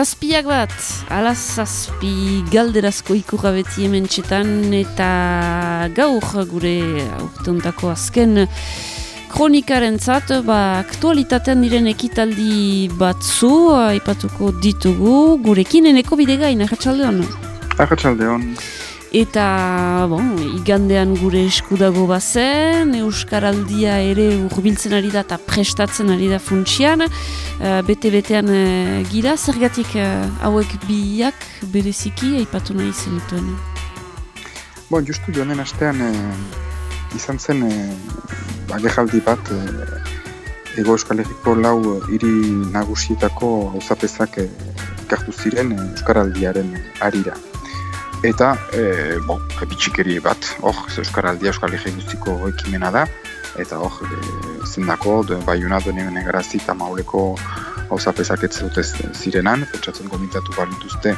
zazpiak bat, ala zazpi galderazko ikurra beti hemen txetan eta gaur gure aurtontako azken kronikaren zat, ba, aktualitatean diren ekitaldi batzu, aipatuko ditugu, gurekin eneko bidegain, ahatsalde hon? Ahatsalde hon. Eta, bon, igandean gure eskudago bazen, Euskaraldia ere urbiltzen ari da eta prestatzen ari da funtsian, uh, bete-betean uh, gira, zergatik uh, hauek biak bereziki aipatu nahi zenituen? Bon, justu joan den astean izan zen uh, agejaldi bat uh, Ego Euskal lau hiri nagusietako uzapezak uh, ziren Euskaraldiaren arira eta e, bon, bitxikeri bat, hor, Euskaraldia Euskal Herri guztiko ekimena da, eta hor, e, zendako, de, baiuna duen hemen egarazti eta mauleko hauza pesaketzen dute zirenan, pentsatzen gomintatu balituzte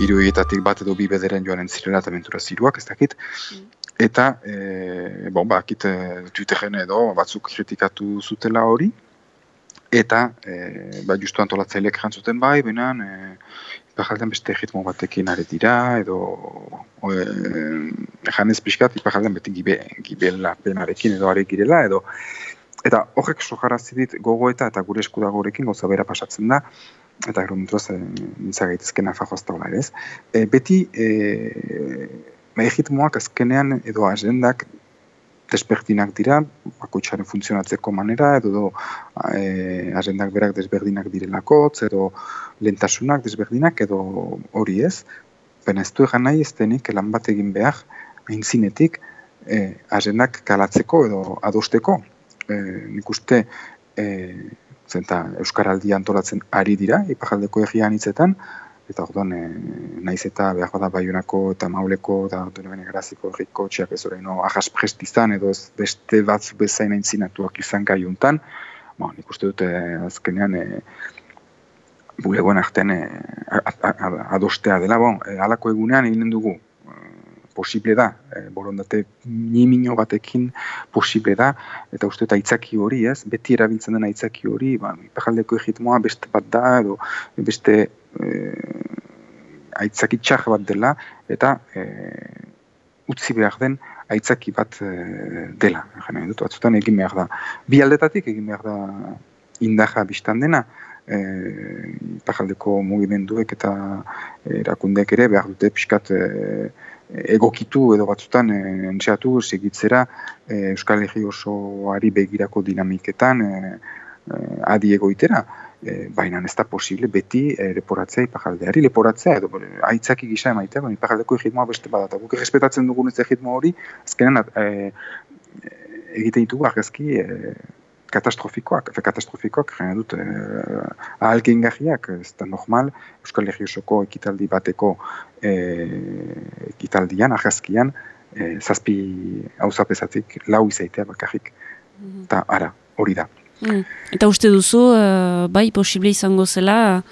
iruietatik bat edo bi bederen joanen zirela eta mentura ziruak, ez dakit. Mm. Eta, e, bon, ba, akit Twitteren edo batzuk kritikatu zutela hori, eta, e, ba, justu antolatzaileak jantzuten bai, benan, e, ipajaldean beste ritmo batekin are dira, edo e, janez pixkat ipajaldean beti gibe, gibela penarekin edo are girela, edo eta horrek sojarazti dit gogoeta eta gure esku gorekin gauza bera pasatzen da, eta gero nintroz e, nintza gaitezken afajoazta hola ere ez. E, beti e, ritmoak azkenean edo agendak desberdinak dira, bakoitzaren funtzionatzeko manera, edo do, e, agendak berak desberdinak direlako, edo lentasunak desberdinak, edo hori ez. Baina ez du egan nahi ez denik lan bat egin behar, hain zinetik, e, agendak kalatzeko edo adosteko. E, nik uste, e, zenta Euskaraldi antolatzen ari dira, ipajaldeko egian hitzetan, eta orduan e, naiz eta behar bada baiunako eta mauleko eta orduan graziko erriko txiak ez horrein no, ahas izan edo ez beste bat bezain aintzinatuak izan gaiuntan ba, nik uste dute azkenean e, bulegoen artean e, adostea dela. Bon, e, alako egunean egin dugu posible da, e, borondate nimino batekin posible da, eta uste eta itzaki hori, ez, beti erabiltzen den itzaki hori, ba, ipajaldeko egitmoa beste bat da, edo beste aitzaki txar bat dela, eta e, utzi behar den aitzaki bat e, dela, jena, dut, batzutan egin behar da. Bi aldetatik egin behar da indaja biztan dena, e, ipajaldeko mugimenduek eta erakundek ere behar dute pixkat e, egokitu edo batzutan e, entxeatu segitzera e, Euskal Herri osoari begirako dinamiketan e, e, adi egoitera. E, baina ez da posible beti e, leporatzea ipajaldeari, leporatzea edo aitzaki gisa emaitea, baina ipajaldeko egitmoa beste badata. Guk respetatzen dugun ez egitmo hori, azkenan e, egite ditugu argazki e, katastrofikoak, efe katastrofikoak, gana dut, eh, ahalkein ez da normal, Euskal Herri osoko ekitaldi bateko eh, ekitaldian, ahazkian, eh, zazpi hauzapezatik lau izaitea bakarrik, mhm. eta ara, hori da. Mm. Eta uste duzu, uh, bai, posible izango zela,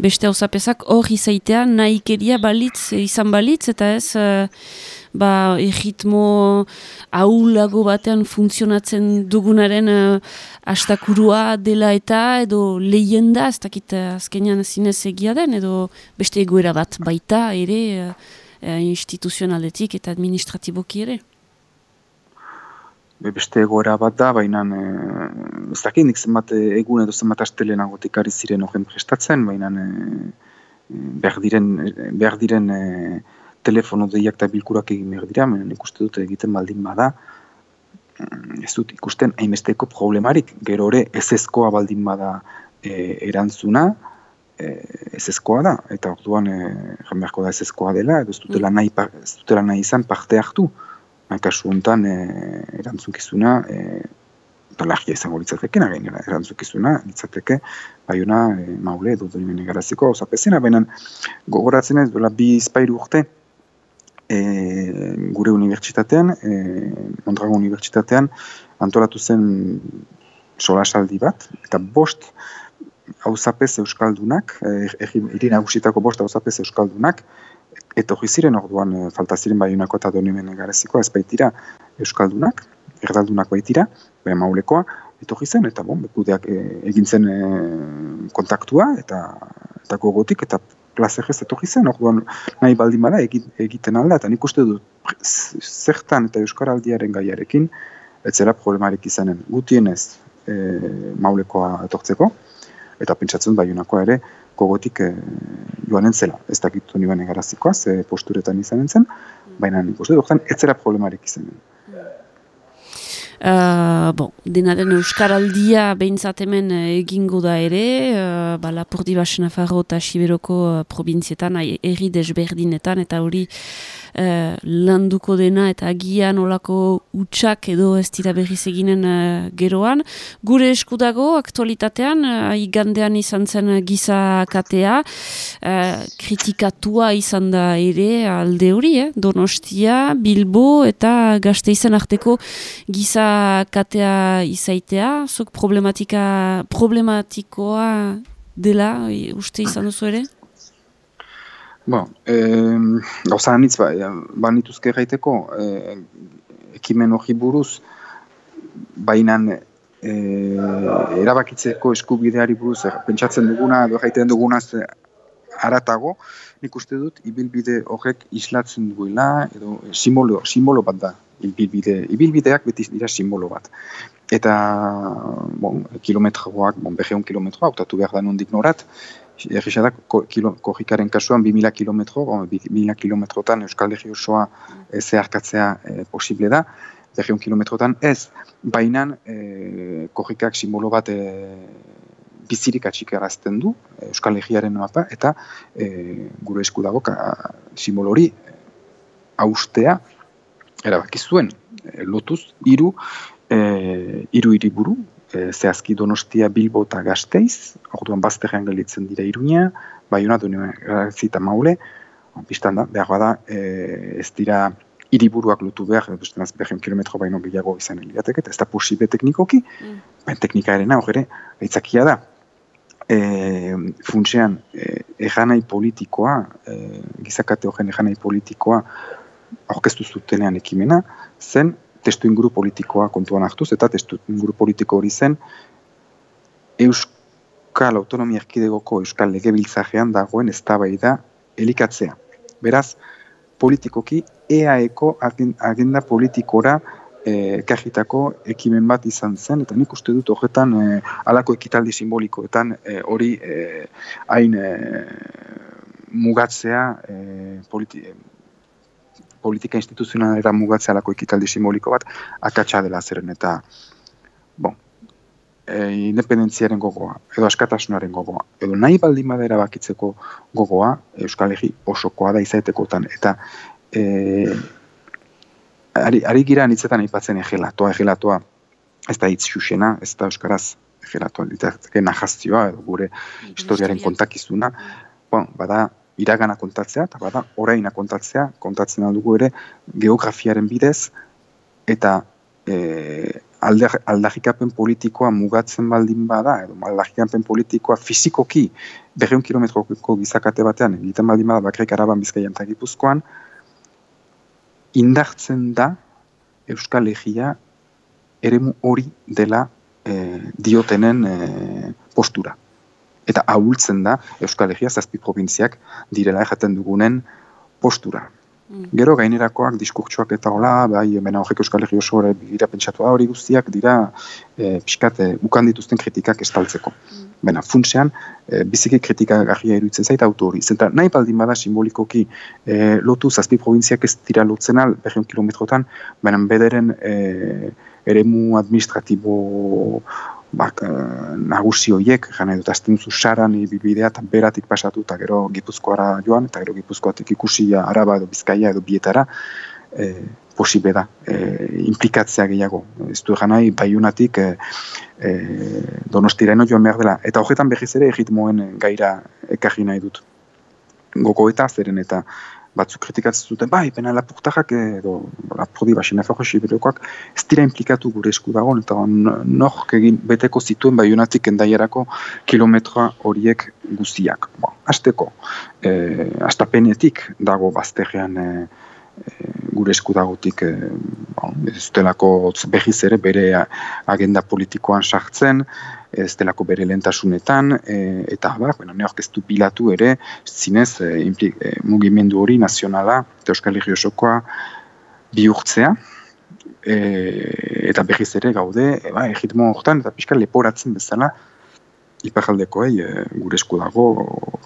beste hauzapezak hor izaitea nahikeria balitz, izan balitz, eta ez, ba, egitmo aulago batean funtzionatzen dugunaren uh, astakurua dela eta edo lehenda, ez dakit uh, azkenean zinez egia den, edo beste egoera bat baita ere uh, uh, instituzionaletik eta administratiboki ere. Be beste egoera bat da, baina ez dakit nik zenbat egun edo zenbat astelenagotik ari ziren horren prestatzen, baina behar diren, behar diren telefono deiak eta bilkurak egin behar dira, menen ikuste dute egiten baldin bada, mm, ez dut ikusten hainbesteko problemarik, gero ere ez ezkoa baldin bada e, erantzuna, e, ez ezkoa da, eta orduan e, beharko da ez ezkoa dela, edo ez dutela nahi, ez dutela nahi izan parte hartu, kasu honetan e, erantzunkizuna, e, eta lagia izango litzatekena gainera erantzukizuna, litzateke, baiuna e, maule edo duen garaziko, osapezena, benen gogoratzen ez duela bi izpairu urte, e, gure unibertsitatean, e, Mondrago unibertsitatean, antolatu zen solasaldi bat, eta bost hauzapez euskaldunak, e, nagusitako bost hauzapez euskaldunak, eta ziren orduan e, falta ziren baiunako eta donimen garezikoa ez baitira euskaldunak, erdaldunak baitira, bere maulekoa, etorri zen, eta bon, bekudeak e, egin zen e, kontaktua, eta eta gogotik, eta plazerrez etorri zen, orduan nahi baldin bada egiten alda, eta nik uste dut zertan eta Euskaraldiaren gaiarekin, ez zera problemarik izanen. Gutienez e, maulekoa etortzeko, eta pentsatzen baiunakoa ere gogotik e, joanen zela. Ez dakitu nioen egarazikoa, ze posturetan izanen zen, baina nik uste dut, ez zera problemarik izanen. Uh, bon, denaren Euskaraldia behintzat hemen uh, egingo da ere, uh, ba, Lapurdi Basen Afarro eta Siberoko uh, provinzietan, erri desberdinetan, eta hori uh, landuko dena eta agian olako utxak edo ez dira berriz eginen uh, geroan. Gure eskudago aktualitatean, uh, igandean izan zen giza katea, uh, kritikatua izan da ere alde hori, eh? Donostia, Bilbo eta gazte izan arteko giza katea izaitea, zuk problematika, problematikoa dela, uste izan duzu ere? Bon, eh, gauza anitz, ba, ba nituzke gaiteko, eh, ekimen hori buruz, bainan eh, erabakitzeko eskubideari buruz, eh, pentsatzen duguna, edo duguna aratago, nik uste dut, ibilbide horrek islatzen duela, edo simbolo, simbolo bat da, ibilbide, ibilbideak beti dira simbolo bat. Eta, bon, kilometroak, bon, beheun kilometroa, autatu behar da nondik norat, Egisa da, korrikaren kasuan 2000 kilometro, 2000 kilometrotan Euskal Herri osoa e, zeharkatzea e, posible da, berriun kilometrotan ez, baina e, korrikak simbolo bat e, bizirik atxik erazten du, Euskal Herriaren mapa, eta e, gure esku dago simbolo hori austea, erabakizuen, e, lotuz, iru, e, iru iriburu, e, zehazki donostia bilbo eta gazteiz, orduan bazterrean galitzen dira iruña, bai hona duen eta maule, biztan da, behar bada, e, ez dira hiriburuak lutu behar, beste naz behar kilometro baino gehiago izan eliatek, eta ez da posible teknikoki, mm. ben teknika erena hor ere, aitzakia da. E, funtsean, e, eganai politikoa, e, gizakate horren eganai politikoa, aurkeztu zutenean ekimena, zen testu inguru politikoa kontuan hartuz, eta testu inguru politiko hori zen Euskal Autonomia Erkidegoko Euskal Legebiltzajean dagoen eztabaida elikatzea. Beraz, politikoki EAEko agenda politikora e, kajitako ekimen bat izan zen, eta nik uste dut horretan e, alako ekitaldi simbolikoetan e, hori e, hain e, mugatzea e, politi, politika instituzionalera mugatzea lako ekitaldi simboliko bat, akatsa dela zeren eta, bon, e, independentziaren gogoa, edo askatasunaren gogoa, edo nahi baldin badera bakitzeko gogoa, Euskal Herri osokoa da izaitekotan, eta e, ari, ari gira nitzetan aipatzen egelatoa, egelatoa, ez da hitz xuxena, ez da Euskaraz egelatoa, ditzake nahaztioa, edo gure historiaren kontakizuna, bon, bada, iragana kontatzea, eta bada, oraina kontatzea, kontatzen aldugu ere, geografiaren bidez, eta e, aldarrikapen politikoa mugatzen baldin bada, edo aldarrikapen politikoa fizikoki, berreun kilometroko gizakate batean, egiten baldin bada, bakrek araban bizkaian eta gipuzkoan, indartzen da Euskal Herria eremu hori dela e, diotenen e, postura eta ahultzen da Euskal Herria zazpi provintziak direla erraten dugunen postura. Mm. Gero gainerakoak diskurtsuak eta hola, bai, bena horrek Euskal Herri oso dira pentsatua hori guztiak dira e, pixkat e, ukan dituzten kritikak estaltzeko. Mm. Bena, funtsean, e, biziki kritika garria iruditzen zait auto hori. Zenta, nahi baldin bada simbolikoki e, lotu zazpi provintziak ez dira lotzen al, berriun kilometrotan, bena bederen e, eremu administratibo bak, eh, nagusi horiek, jane dut, azten duzu saran ibibidea eta beratik pasatu eta gero gipuzkoara joan, eta gero gipuzkoatik ikusi araba edo bizkaia edo bietara, e, posible da, e, implikatzea gehiago. Ez du egan nahi, baiunatik e, e, donostira eno joan behar dela. Eta horretan behiz ere egitmoen gaira ekarri nahi dut. Goko eta zeren eta batzuk kritikatzen zuten, bai, pena lapurtarrak edo lapurdi basina fago sibirokoak ez dira implikatu gure esku dagoen, eta nor egin beteko zituen bai unatik endaierako kilometroa horiek guztiak. Bo, azteko, e, aztapenetik dago bazterrean e, gure esku dagotik e, bon, ez delako behiz ere bere agenda politikoan sartzen, ez delako bere lentasunetan, e, eta ba, bueno, neok ez du pilatu ere, zinez, e, implik, e, mugimendu hori nazionala, eta Euskal Herri osokoa bihurtzea, e, eta behiz ere gaude, e, ba, egitmo horretan, eta pixka leporatzen bezala, iparaldekoei e, gure esku dago,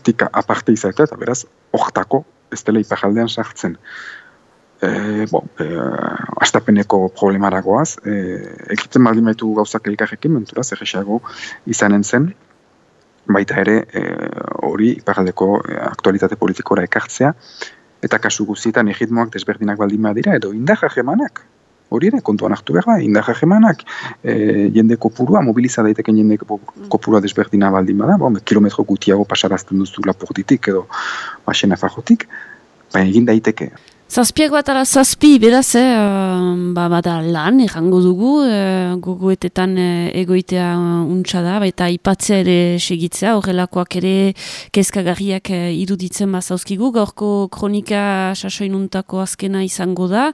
tika aparte izatea, eta beraz, hortako, ez dela iparaldean sartzen e, bo, e, astapeneko problemaragoaz, e, ekiten baldin baitu gauzak elkarrekin, mentura, zer izanen zen, baita ere e, hori e, iparaldeko aktualitate politikora ekartzea, eta kasu guztietan egitmoak desberdinak baldin badira, edo indar jemanak, hori ere, kontuan hartu behar da, indar jemanak, e, jende kopurua, mobiliza daiteken jende kopurua desberdina baldin bada, bo, kilometro gutiago pasarazten duzu lapurtitik edo basena fajotik, baina egin daiteke. Zazpiak bat ala zazpi, beraz, eh, ba, bada lan, errango dugu, eh, gogoetetan eh, egoitea untsa da, eta ipatzea ere segitzea, horrelakoak ere kezkagarriak eh, iruditzen bazauzkigu, gaurko kronika sasoinuntako azkena izango da,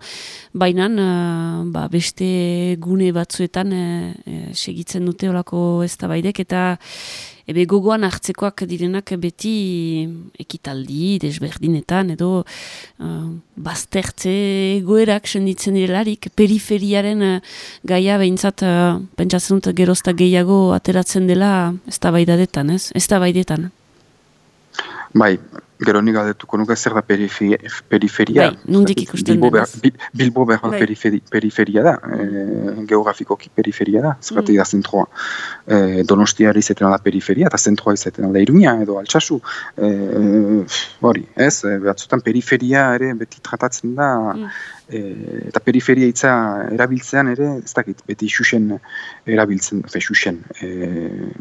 baina eh, ba, beste gune batzuetan eh, eh segitzen dute horako ez eta ebe gogoan hartzekoak direnak beti ekitaldi, desberdinetan, edo uh, baztertze egoerak senditzen direlarik, periferiaren uh, gaia behintzat, uh, pentsatzen dut gerozta gehiago ateratzen dela ez da baidadetan, ez? Ez da baidetan. Bai, gero nik adetuko nuke zer da periferia. periferia. Bai, nundik ikusten Bilbo behar, Bilbo behar bai. periferia da, e, geografikoki periferia da, zergatik mm. da zentroa. E, donostiari izaten da periferia, eta zentroa izaten da iruña edo altsasu. E, hori, ez, batzutan periferia ere beti tratatzen da, mm e, eta periferia hitza erabiltzean ere, ez dakit, beti xuxen erabiltzen, fe xuxen, e,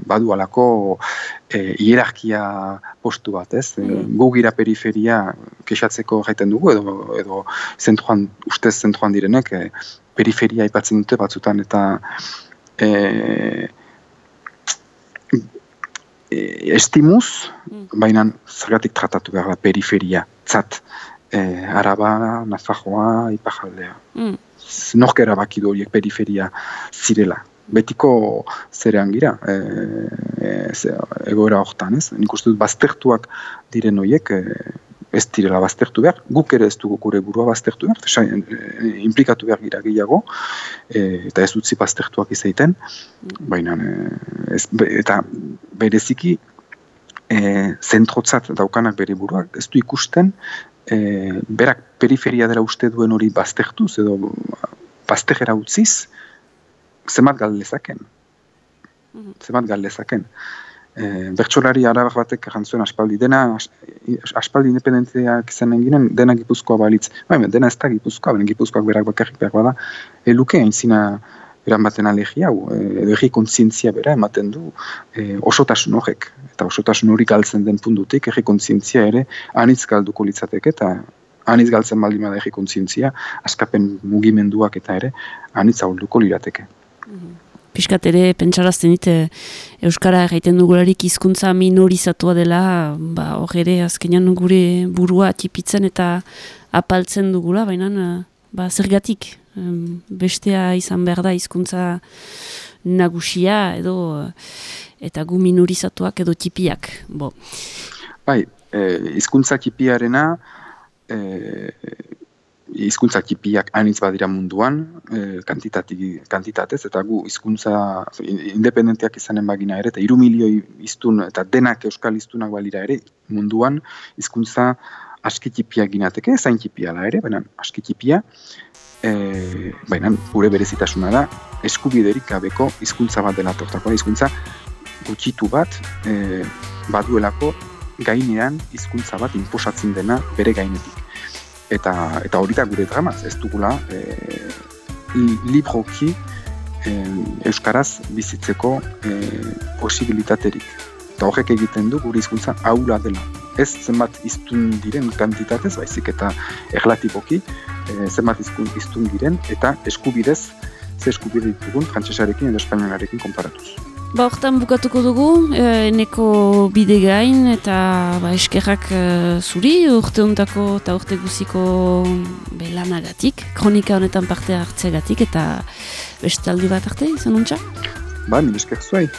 badu alako e, hierarkia postu bat, ez? E, mm. Gugira periferia kexatzeko jaiten dugu, edo, edo zentruan, ustez zentruan direnek, e, periferia aipatzen dute batzutan, eta e, e, estimuz, mm. baina zergatik tratatu behar da periferia, tzat, e, Araba, Nafajoa, Ipajaldea. Mm. Nork erabaki du horiek periferia zirela. Betiko zerean gira, e, e, egoera hortan, ez? Nik uste dut baztertuak diren horiek, e, ez direla baztertu behar, guk ere ez dugu gure burua baztertu behar, e, implikatu behar gira gehiago, e, eta ez utzi baztertuak izaiten, baina, e, ez, eta bereziki, e, zentrotzat daukanak bere buruak, ez du ikusten, e, berak periferia dela uste duen hori baztertuz edo baztegera utziz, zemat galdezaken. Mm Zemat galdezaken. E, bertsolari arabak batek jantzuen aspaldi, dena aspaldi independentziak zen ginen, dena gipuzkoa balitz. Ba, dena ez da gipuzkoa, benen gipuzkoak berak bakarrik behar bada, eluke hain zina eran baten alegi hau, edo egi kontzientzia bera ematen du e, osotasun horrek. Eta osotasun hori galtzen den puntutik, egi kontzientzia ere anitz galduko litzateke, eta anitz galtzen baldin bada egi kontzientzia, askapen mugimenduak eta ere anitz ahulduko lirateke. Mhm. Piskat ere, pentsarazten dit, Euskara egiten dugularik hizkuntza minorizatua dela, ba, hor ere, azkenean gure burua atipitzen eta apaltzen dugula, baina ba, zergatik bestea izan behar da hizkuntza nagusia edo eta gu minorizatuak edo tipiak. Bo. Bai, e, hizkuntza tipiarena e, hizkuntza tipiak anitz badira munduan e, kantitatez eta gu hizkuntza independenteak izanen bagina ere eta iru milioi iztun eta denak euskal iztunak balira ere munduan hizkuntza askitipia ginateke, zain tipiala ere, baina askitipia, e, baina gure berezitasuna da eskubiderik gabeko hizkuntza bat dela tortakoa hizkuntza gutxitu bat e, baduelako gainean hizkuntza bat inposatzen dena bere gainetik eta eta hori da gure drama ez dugula e, libroki e, euskaraz bizitzeko e, posibilitaterik eta horrek egiten du gure hizkuntza aula dela ez zenbat iztun diren kantitatez, baizik eta erlatiboki, e, zenbat izkun, iztun diren, eta eskubidez, ze eskubide ditugun, frantsesarekin edo espainiolarekin konparatuz. Ba, hortan bukatuko dugu, eneko bide gain, eta ba, eskerrak e, zuri, urte hontako eta urte guziko belanagatik, kronika honetan parte hartzegatik, eta bestaldi bat arte, izan ontsa? Ba, mi esker zuai.